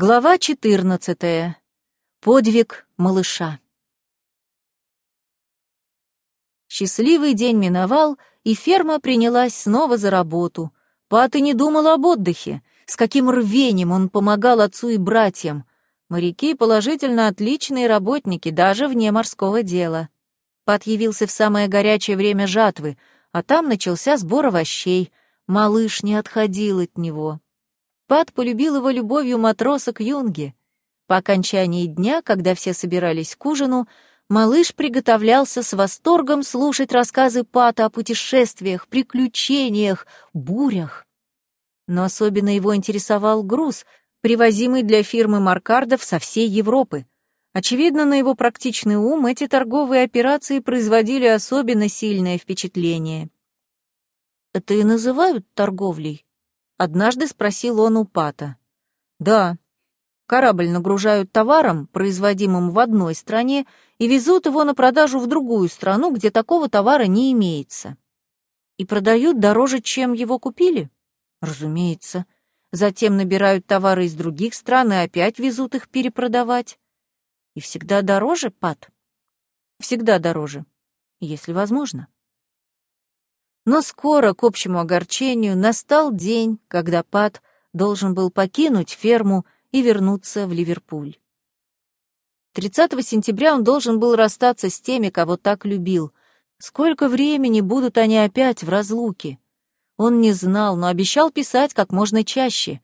Глава 14. Подвиг малыша. Счастливый день миновал, и ферма принялась снова за работу. Пат и не думал об отдыхе. С каким рвением он помогал отцу и братьям. Моряки положительно отличные работники, даже вне морского дела. Пат явился в самое горячее время жатвы, а там начался сбор овощей. Малыш не отходил от него. Пат полюбил его любовью матроса к юнге. По окончании дня, когда все собирались к ужину, малыш приготовлялся с восторгом слушать рассказы Пата о путешествиях, приключениях, бурях. Но особенно его интересовал груз, привозимый для фирмы Маркардов со всей Европы. Очевидно, на его практичный ум эти торговые операции производили особенно сильное впечатление. «Это и называют торговлей?» Однажды спросил он у Пата. «Да. Корабль нагружают товаром, производимым в одной стране, и везут его на продажу в другую страну, где такого товара не имеется. И продают дороже, чем его купили? Разумеется. Затем набирают товары из других стран и опять везут их перепродавать. И всегда дороже, Пат? Всегда дороже, если возможно. Но скоро, к общему огорчению, настал день, когда Пат должен был покинуть ферму и вернуться в Ливерпуль. 30 сентября он должен был расстаться с теми, кого так любил. Сколько времени будут они опять в разлуке? Он не знал, но обещал писать как можно чаще.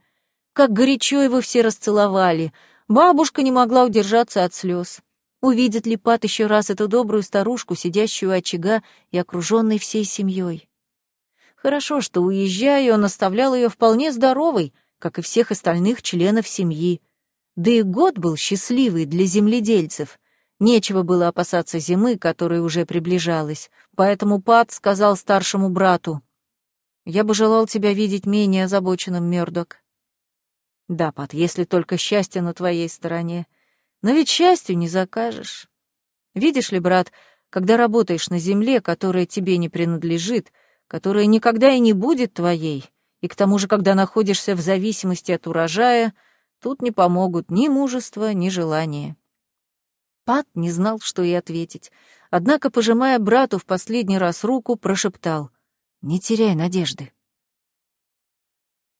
Как горячо его все расцеловали. Бабушка не могла удержаться от слез. Увидит ли Пат еще раз эту добрую старушку, сидящую у очага и окруженной всей семьей? Хорошо, что, уезжая, он оставлял ее вполне здоровой, как и всех остальных членов семьи. Да и год был счастливый для земледельцев. Нечего было опасаться зимы, которая уже приближалась. Поэтому Пат сказал старшему брату, «Я бы желал тебя видеть менее озабоченным, Мёрдок». «Да, Пат, если только счастье на твоей стороне. Но ведь счастью не закажешь. Видишь ли, брат, когда работаешь на земле, которая тебе не принадлежит, — которая никогда и не будет твоей, и к тому же, когда находишься в зависимости от урожая, тут не помогут ни мужество, ни желание. Пат не знал, что и ответить, однако, пожимая брату в последний раз руку, прошептал «Не теряй надежды».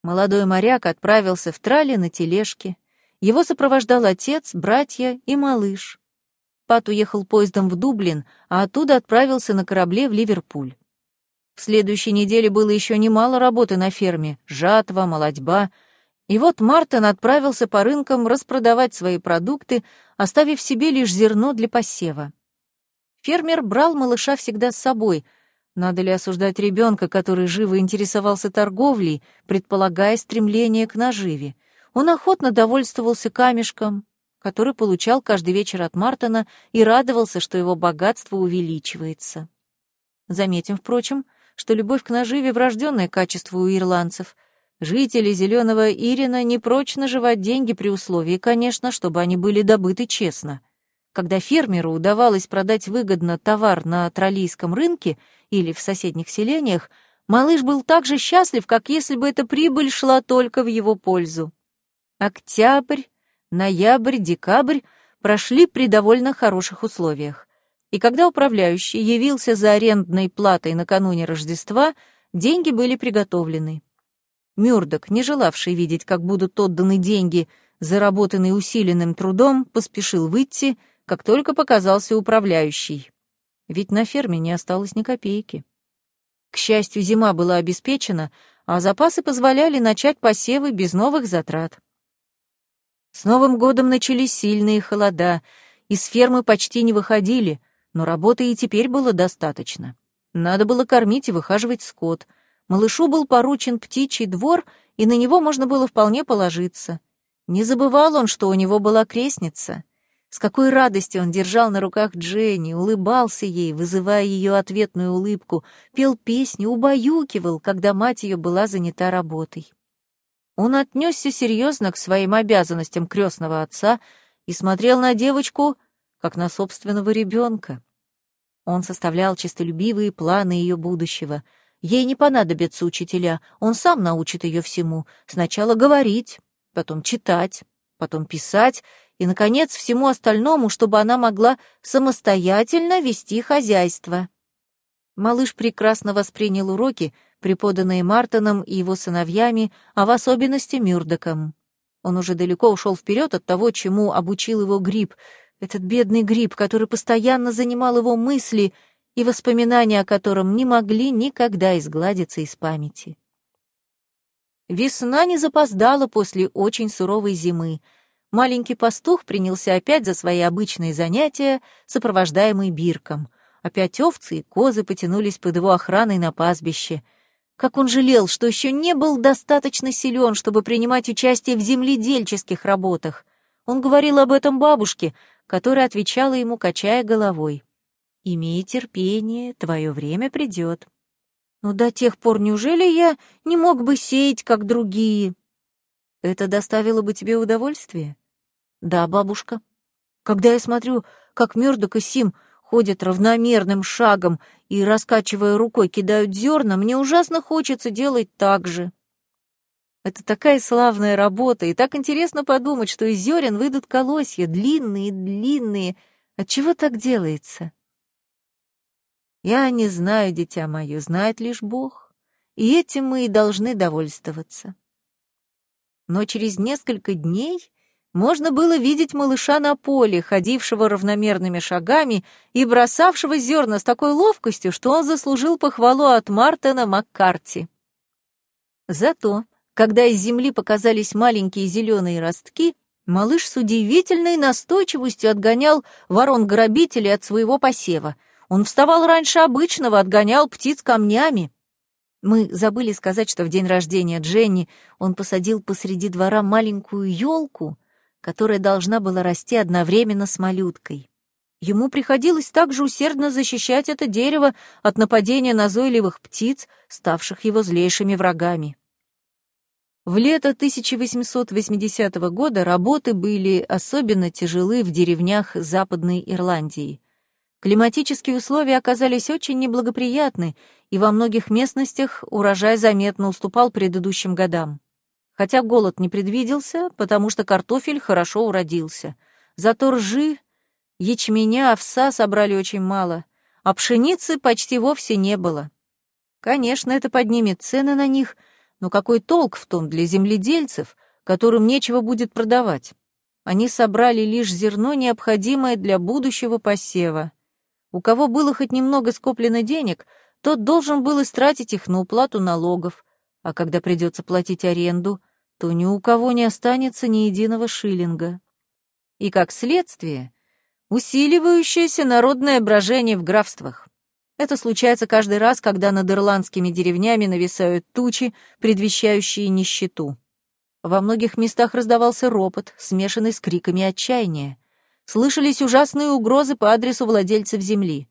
Молодой моряк отправился в трале на тележке. Его сопровождал отец, братья и малыш. Пат уехал поездом в Дублин, а оттуда отправился на корабле в Ливерпуль. В следующей неделе было еще немало работы на ферме, жатва, молодьба. И вот Мартин отправился по рынкам распродавать свои продукты, оставив себе лишь зерно для посева. Фермер брал малыша всегда с собой. Надо ли осуждать ребенка, который живо интересовался торговлей, предполагая стремление к наживе? Он охотно довольствовался камешком, который получал каждый вечер от Мартона, и радовался, что его богатство увеличивается. Заметим, впрочем, что любовь к наживе — врожденное качество у ирландцев. Жители Зеленого Ирина не прочь наживать деньги при условии, конечно, чтобы они были добыты честно. Когда фермеру удавалось продать выгодно товар на троллийском рынке или в соседних селениях, малыш был так же счастлив, как если бы эта прибыль шла только в его пользу. Октябрь, ноябрь, декабрь прошли при довольно хороших условиях и когда управляющий явился за арендной платой накануне Рождества, деньги были приготовлены. Мюрдок, не желавший видеть, как будут отданы деньги, заработанные усиленным трудом, поспешил выйти, как только показался управляющий. Ведь на ферме не осталось ни копейки. К счастью, зима была обеспечена, а запасы позволяли начать посевы без новых затрат. С Новым годом начались сильные холода, из фермы почти не выходили, но работы и теперь было достаточно. Надо было кормить и выхаживать скот. Малышу был поручен птичий двор, и на него можно было вполне положиться. Не забывал он, что у него была крестница. С какой радостью он держал на руках Дженни, улыбался ей, вызывая ее ответную улыбку, пел песни, убаюкивал, когда мать ее была занята работой. Он отнесся серьезно к своим обязанностям крестного отца и смотрел на девочку, как на собственного ребенка. Он составлял честолюбивые планы ее будущего. Ей не понадобятся учителя, он сам научит ее всему. Сначала говорить, потом читать, потом писать и, наконец, всему остальному, чтобы она могла самостоятельно вести хозяйство. Малыш прекрасно воспринял уроки, преподанные Мартоном и его сыновьями, а в особенности Мюрдоком. Он уже далеко ушел вперед от того, чему обучил его гриб, этот бедный гриб, который постоянно занимал его мысли и воспоминания о котором не могли никогда изгладиться из памяти. Весна не запоздала после очень суровой зимы. Маленький пастух принялся опять за свои обычные занятия, сопровождаемый бирком. Опять овцы и козы потянулись под его охраной на пастбище. Как он жалел, что еще не был достаточно силен, чтобы принимать участие в земледельческих работах. Он говорил об этом бабушке, которая отвечала ему, качая головой. «Имей терпение, твое время придет». Но до тех пор неужели я не мог бы сеять, как другие? Это доставило бы тебе удовольствие? Да, бабушка. Когда я смотрю, как Мёрдок и Сим ходят равномерным шагом и, раскачивая рукой, кидают зерна, мне ужасно хочется делать так же. Это такая славная работа, и так интересно подумать, что из зерен выйдут колосья, длинные-длинные. Отчего так делается? Я не знаю, дитя мое, знает лишь Бог, и этим мы и должны довольствоваться. Но через несколько дней можно было видеть малыша на поле, ходившего равномерными шагами и бросавшего зерна с такой ловкостью, что он заслужил похвалу от Мартина Маккарти. Зато, когда из земли показались маленькие зеленые ростки, малыш с удивительной настойчивостью отгонял ворон-грабителей от своего посева — он вставал раньше обычного, отгонял птиц камнями. Мы забыли сказать, что в день рождения Дженни он посадил посреди двора маленькую елку, которая должна была расти одновременно с малюткой. Ему приходилось также усердно защищать это дерево от нападения назойливых птиц, ставших его злейшими врагами. В лето 1880 года работы были особенно тяжелы в деревнях Западной Ирландии. Климатические условия оказались очень неблагоприятны, и во многих местностях урожай заметно уступал предыдущим годам. Хотя голод не предвиделся, потому что картофель хорошо уродился. Зато ржи, ячменя, овса собрали очень мало, а пшеницы почти вовсе не было. Конечно, это поднимет цены на них, но какой толк в том для земледельцев, которым нечего будет продавать? Они собрали лишь зерно, необходимое для будущего посева — у кого было хоть немного скоплено денег, тот должен был истратить их на уплату налогов, а когда придется платить аренду, то ни у кого не останется ни единого шиллинга. И как следствие, усиливающееся народное брожение в графствах. Это случается каждый раз, когда над ирландскими деревнями нависают тучи, предвещающие нищету. Во многих местах раздавался ропот, смешанный с криками отчаяния слышались ужасные угрозы по адресу владельцев земли.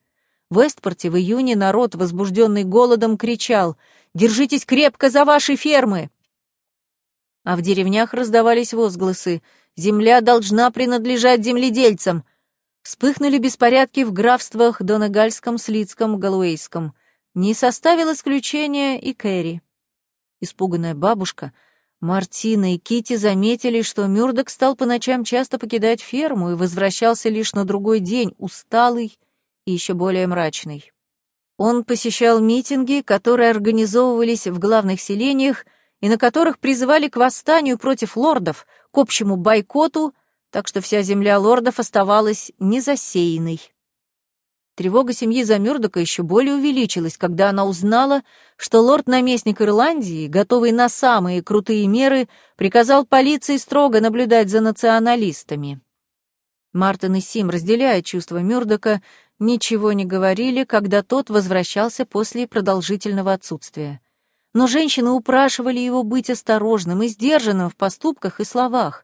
В Эстпорте в июне народ, возбужденный голодом, кричал «Держитесь крепко за ваши фермы!» А в деревнях раздавались возгласы «Земля должна принадлежать земледельцам!» Вспыхнули беспорядки в графствах Донегальском, Слицком, Галуэйском. Не составил исключения и Кэрри. Испуганная бабушка — Мартина и Кити заметили, что Мюрдок стал по ночам часто покидать ферму и возвращался лишь на другой день, усталый и еще более мрачный. Он посещал митинги, которые организовывались в главных селениях и на которых призывали к восстанию против лордов, к общему бойкоту, так что вся земля лордов оставалась незасеянной. Тревога семьи за Мёрдока еще более увеличилась, когда она узнала, что лорд-наместник Ирландии, готовый на самые крутые меры, приказал полиции строго наблюдать за националистами. Мартин и Сим, разделяя чувства Мёрдока, ничего не говорили, когда тот возвращался после продолжительного отсутствия. Но женщины упрашивали его быть осторожным и сдержанным в поступках и словах.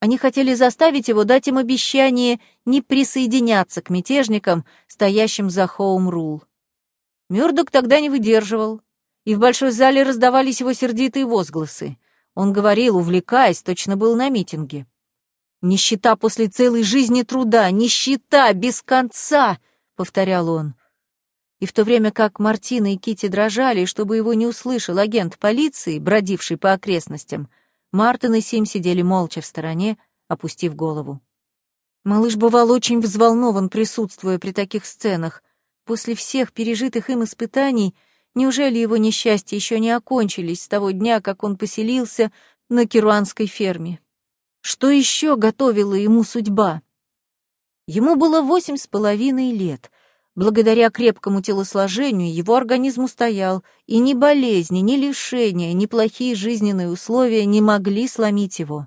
Они хотели заставить его дать им обещание не присоединяться к мятежникам, стоящим за Хоум-Рул. Мёрдок тогда не выдерживал, и в большой зале раздавались его сердитые возгласы. Он говорил, увлекаясь, точно был на митинге. «Нищета после целой жизни труда, нищета без конца!» — повторял он. И в то время как Мартина и Кити дрожали, чтобы его не услышал агент полиции, бродивший по окрестностям, Мартин и Сим сидели молча в стороне, опустив голову. Малыш бывал очень взволнован, присутствуя при таких сценах. После всех пережитых им испытаний, неужели его несчастья еще не окончились с того дня, как он поселился на керуанской ферме? Что еще готовила ему судьба? Ему было восемь с половиной лет. Благодаря крепкому телосложению его организм устоял, и ни болезни, ни лишения, ни плохие жизненные условия не могли сломить его.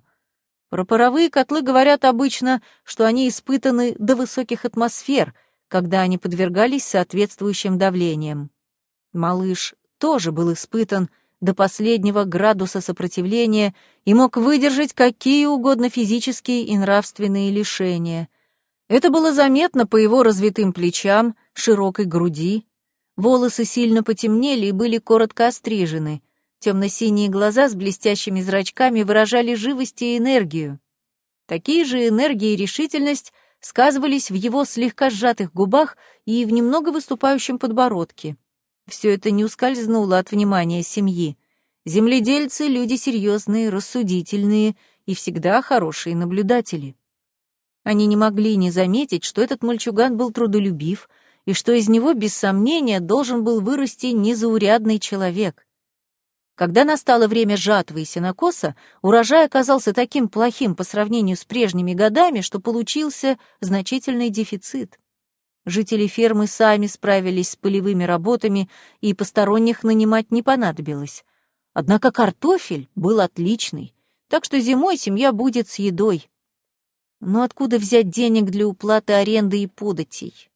Про паровые котлы говорят обычно, что они испытаны до высоких атмосфер, когда они подвергались соответствующим давлениям. Малыш тоже был испытан до последнего градуса сопротивления и мог выдержать какие угодно физические и нравственные лишения. Это было заметно по его развитым плечам, широкой груди. Волосы сильно потемнели и были коротко острижены. Темно-синие глаза с блестящими зрачками выражали живость и энергию. Такие же энергия и решительность сказывались в его слегка сжатых губах и в немного выступающем подбородке. Все это не ускользнуло от внимания семьи. Земледельцы — люди серьезные, рассудительные и всегда хорошие наблюдатели. Они не могли не заметить, что этот мальчуган был трудолюбив и что из него, без сомнения, должен был вырасти незаурядный человек. Когда настало время жатвы и сенокоса, урожай оказался таким плохим по сравнению с прежними годами, что получился значительный дефицит. Жители фермы сами справились с полевыми работами, и посторонних нанимать не понадобилось. Однако картофель был отличный, так что зимой семья будет с едой. Но откуда взять денег для уплаты аренды и податей?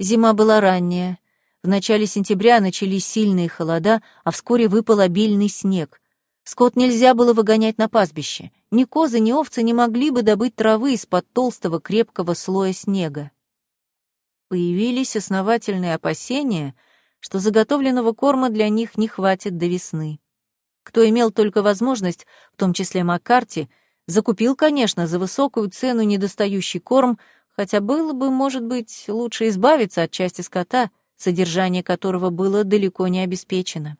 Зима была ранняя. В начале сентября начались сильные холода, а вскоре выпал обильный снег. Скот нельзя было выгонять на пастбище. Ни козы, ни овцы не могли бы добыть травы из-под толстого крепкого слоя снега. Появились основательные опасения, что заготовленного корма для них не хватит до весны. Кто имел только возможность, в том числе Маккарти, Закупил, конечно, за высокую цену недостающий корм, хотя было бы, может быть, лучше избавиться от части скота, содержание которого было далеко не обеспечено.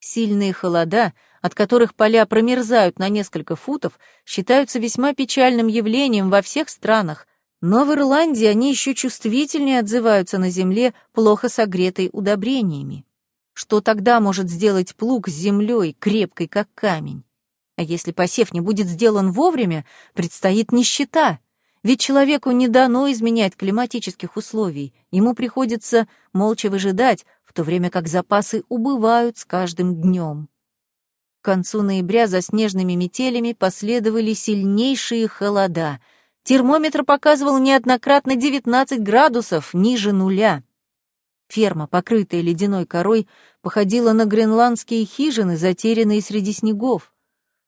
Сильные холода, от которых поля промерзают на несколько футов, считаются весьма печальным явлением во всех странах, но в Ирландии они еще чувствительнее отзываются на земле, плохо согретой удобрениями. Что тогда может сделать плуг с землей, крепкой как камень? А если посев не будет сделан вовремя, предстоит нищета. Ведь человеку не дано изменять климатических условий. Ему приходится молча выжидать, в то время как запасы убывают с каждым днем. К концу ноября за снежными метелями последовали сильнейшие холода. Термометр показывал неоднократно 19 градусов ниже нуля. Ферма, покрытая ледяной корой, походила на гренландские хижины, затерянные среди снегов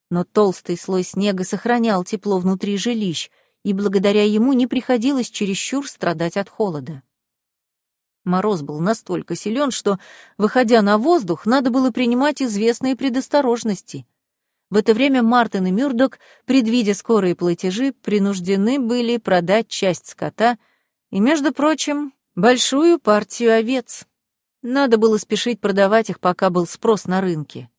но толстый слой снега сохранял тепло внутри жилищ, и благодаря ему не приходилось чересчур страдать от холода. Мороз был настолько силен, что, выходя на воздух, надо было принимать известные предосторожности. В это время Мартин и Мюрдок, предвидя скорые платежи, принуждены были продать часть скота и, между прочим, большую партию овец. Надо было спешить продавать их, пока был спрос на рынке.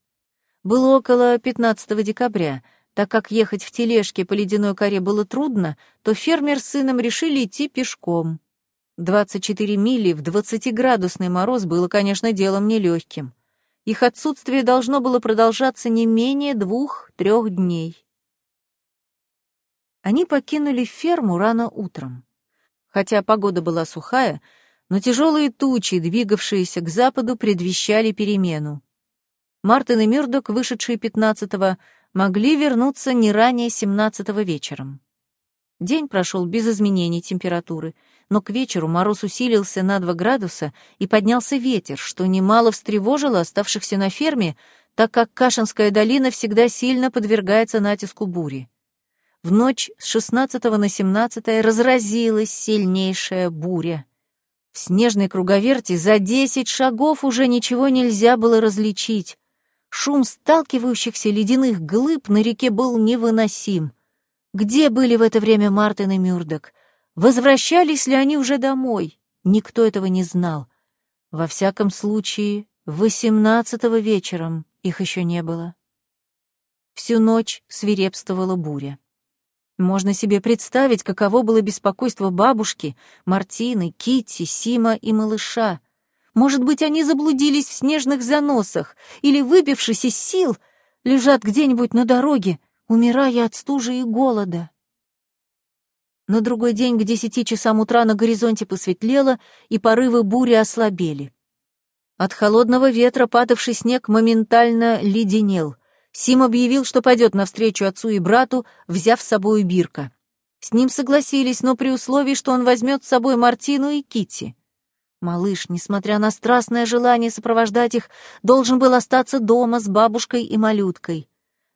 Было около 15 декабря. Так как ехать в тележке по ледяной коре было трудно, то фермер с сыном решили идти пешком. 24 мили в 20-градусный мороз было, конечно, делом нелегким. Их отсутствие должно было продолжаться не менее двух-трех дней. Они покинули ферму рано утром. Хотя погода была сухая, но тяжелые тучи, двигавшиеся к западу, предвещали перемену. Мартин и Мюрдок, вышедшие 15-го, могли вернуться не ранее 17-го вечером. День прошел без изменений температуры, но к вечеру мороз усилился на 2 градуса и поднялся ветер, что немало встревожило оставшихся на ферме, так как Кашинская долина всегда сильно подвергается натиску бури. В ночь с 16 на 17 разразилась сильнейшая буря. В снежной круговерти за 10 шагов уже ничего нельзя было различить. Шум сталкивающихся ледяных глыб на реке был невыносим. Где были в это время Мартин и Мюрдок? Возвращались ли они уже домой? Никто этого не знал. Во всяком случае, восемнадцатого вечером их еще не было. Всю ночь свирепствовала буря. Можно себе представить, каково было беспокойство бабушки, Мартины, Китти, Сима и малыша. Может быть, они заблудились в снежных заносах или, выбившись из сил, лежат где-нибудь на дороге, умирая от стужи и голода. На другой день к десяти часам утра на горизонте посветлело, и порывы бури ослабели. От холодного ветра падавший снег моментально леденел. Сим объявил, что пойдет навстречу отцу и брату, взяв с собой Бирка. С ним согласились, но при условии, что он возьмет с собой Мартину и Кити. Малыш, несмотря на страстное желание сопровождать их, должен был остаться дома с бабушкой и малюткой.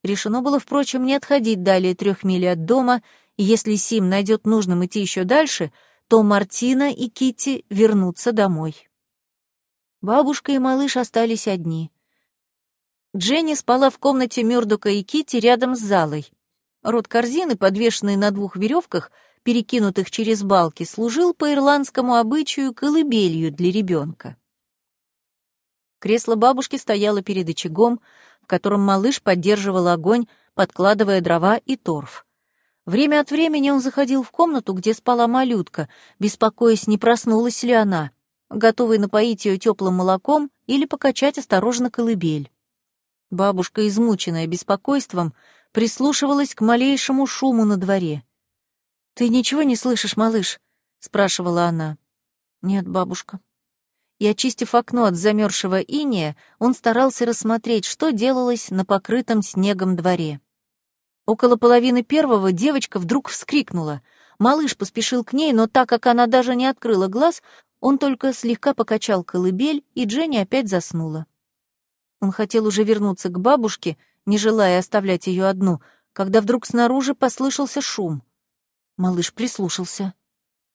Решено было, впрочем, не отходить далее трех миль от дома, и если Сим найдет нужным идти еще дальше, то Мартина и Кити вернутся домой. Бабушка и малыш остались одни. Дженни спала в комнате Мёрдока и Кити рядом с залой. Рот корзины, подвешенный на двух веревках, перекинутых через балки, служил по ирландскому обычаю колыбелью для ребенка. Кресло бабушки стояло перед очагом, в котором малыш поддерживал огонь, подкладывая дрова и торф. Время от времени он заходил в комнату, где спала малютка, беспокоясь, не проснулась ли она — готовый напоить ее теплым молоком или покачать осторожно колыбель. Бабушка, измученная беспокойством, прислушивалась к малейшему шуму на дворе. «Ты ничего не слышишь, малыш?» — спрашивала она. «Нет, бабушка». И, очистив окно от замерзшего иния, он старался рассмотреть, что делалось на покрытом снегом дворе. Около половины первого девочка вдруг вскрикнула. Малыш поспешил к ней, но так как она даже не открыла глаз, он только слегка покачал колыбель, и Дженни опять заснула. Он хотел уже вернуться к бабушке, не желая оставлять ее одну, когда вдруг снаружи послышался шум. Малыш прислушался.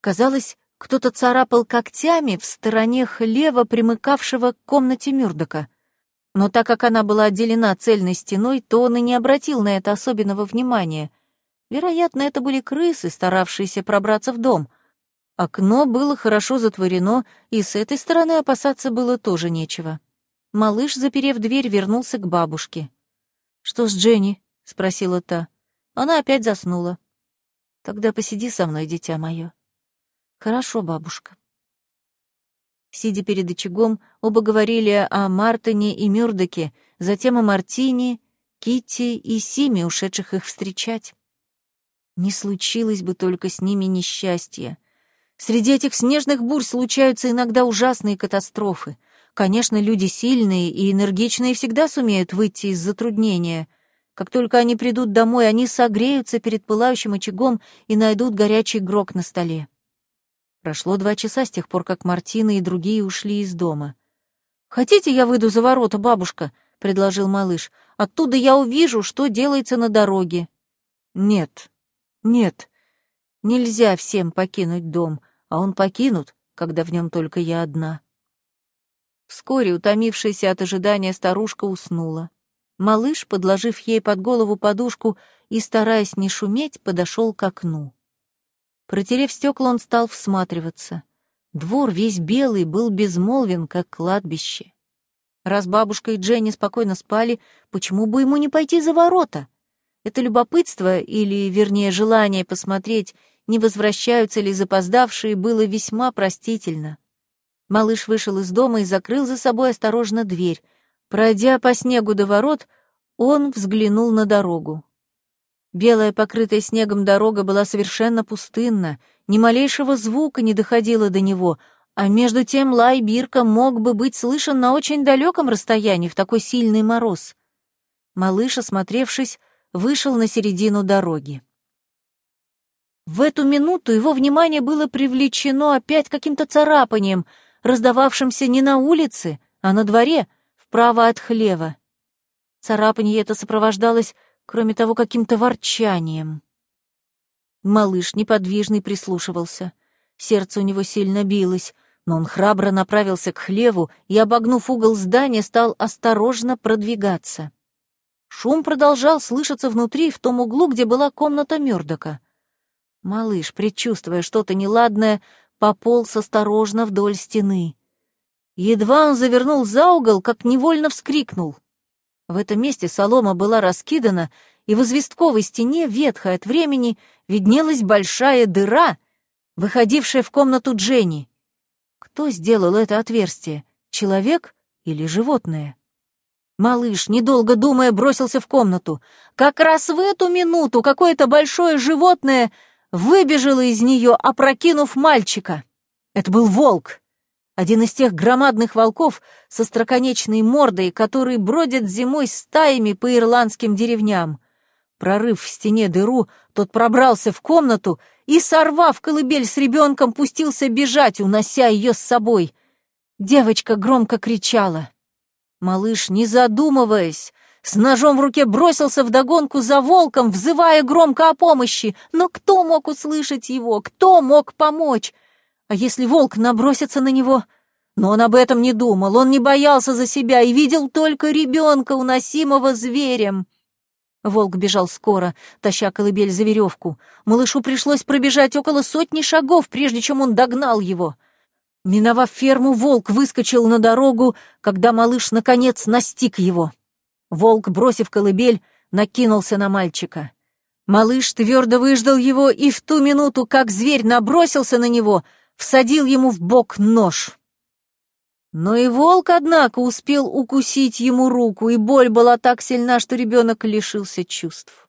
Казалось, кто-то царапал когтями в стороне хлева, примыкавшего к комнате Мюрдока. Но так как она была отделена цельной стеной, то он и не обратил на это особенного внимания. Вероятно, это были крысы, старавшиеся пробраться в дом — Окно было хорошо затворено, и с этой стороны опасаться было тоже нечего. Малыш, заперев дверь, вернулся к бабушке. «Что с Дженни?» — спросила та. Она опять заснула. «Тогда посиди со мной, дитя мое». «Хорошо, бабушка». Сидя перед очагом, оба говорили о Мартине и Мюрдоке, затем о Мартине, Китти и Симе, ушедших их встречать. Не случилось бы только с ними несчастья. Среди этих снежных бурь случаются иногда ужасные катастрофы. Конечно, люди сильные и энергичные всегда сумеют выйти из затруднения. Как только они придут домой, они согреются перед пылающим очагом и найдут горячий грок на столе. Прошло два часа с тех пор, как Мартина и другие ушли из дома. «Хотите, я выйду за ворота, бабушка?» — предложил малыш. «Оттуда я увижу, что делается на дороге». «Нет, нет, нельзя всем покинуть дом а он покинут, когда в нем только я одна. Вскоре, утомившаяся от ожидания, старушка уснула. Малыш, подложив ей под голову подушку и, стараясь не шуметь, подошел к окну. Протерев стекла, он стал всматриваться. Двор весь белый был безмолвен, как кладбище. Раз бабушка и Дженни спокойно спали, почему бы ему не пойти за ворота? Это любопытство, или, вернее, желание посмотреть, не возвращаются ли запоздавшие, было весьма простительно. Малыш вышел из дома и закрыл за собой осторожно дверь. Пройдя по снегу до ворот, он взглянул на дорогу. Белая, покрытая снегом дорога была совершенно пустынна, ни малейшего звука не доходило до него, а между тем лай Бирка мог бы быть слышен на очень далеком расстоянии в такой сильный мороз. Малыш, осмотревшись, вышел на середину дороги. В эту минуту его внимание было привлечено опять каким-то царапанием, раздававшимся не на улице, а на дворе, вправо от хлева. Царапанье это сопровождалось, кроме того, каким-то ворчанием. Малыш неподвижный прислушивался. Сердце у него сильно билось, но он храбро направился к хлеву и, обогнув угол здания, стал осторожно продвигаться. Шум продолжал слышаться внутри, в том углу, где была комната Мёрдока. Малыш, предчувствуя что-то неладное, пополз осторожно вдоль стены. Едва он завернул за угол, как невольно вскрикнул. В этом месте солома была раскидана, и в известковой стене, ветхой от времени, виднелась большая дыра, выходившая в комнату Дженни. Кто сделал это отверстие? Человек или животное? Малыш, недолго думая, бросился в комнату. Как раз в эту минуту какое-то большое животное выбежало из нее, опрокинув мальчика. Это был волк. Один из тех громадных волков со строконечной мордой, которые бродят зимой стаями по ирландским деревням. Прорыв в стене дыру, тот пробрался в комнату и, сорвав колыбель с ребенком, пустился бежать, унося ее с собой. Девочка громко кричала. Малыш, не задумываясь, с ножом в руке бросился вдогонку за волком, взывая громко о помощи. Но кто мог услышать его? Кто мог помочь? А если волк набросится на него? Но он об этом не думал, он не боялся за себя и видел только ребенка, уносимого зверем. Волк бежал скоро, таща колыбель за веревку. Малышу пришлось пробежать около сотни шагов, прежде чем он догнал его. Миновав ферму, волк выскочил на дорогу, когда малыш, наконец, настиг его. Волк, бросив колыбель, накинулся на мальчика. Малыш твердо выждал его и в ту минуту, как зверь набросился на него, всадил ему в бок нож. Но и волк, однако, успел укусить ему руку, и боль была так сильна, что ребенок лишился чувств.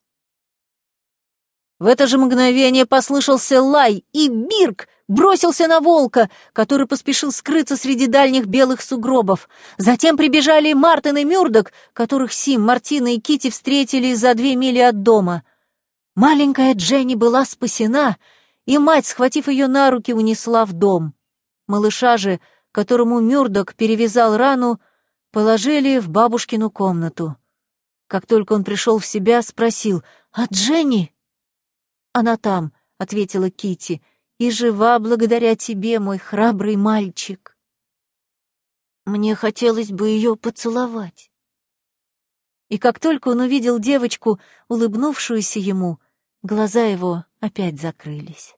В это же мгновение послышался лай, и Бирк бросился на волка, который поспешил скрыться среди дальних белых сугробов. Затем прибежали Мартин и Мюрдок, которых Сим, Мартина и Кити встретили за две мили от дома. Маленькая Дженни была спасена, и мать, схватив ее на руки, унесла в дом. Малыша же — которому Мюрдок перевязал рану, положили в бабушкину комнату. Как только он пришел в себя, спросил, «А Дженни?» «Она там», — ответила Кити, «и жива благодаря тебе, мой храбрый мальчик». Мне хотелось бы ее поцеловать. И как только он увидел девочку, улыбнувшуюся ему, глаза его опять закрылись.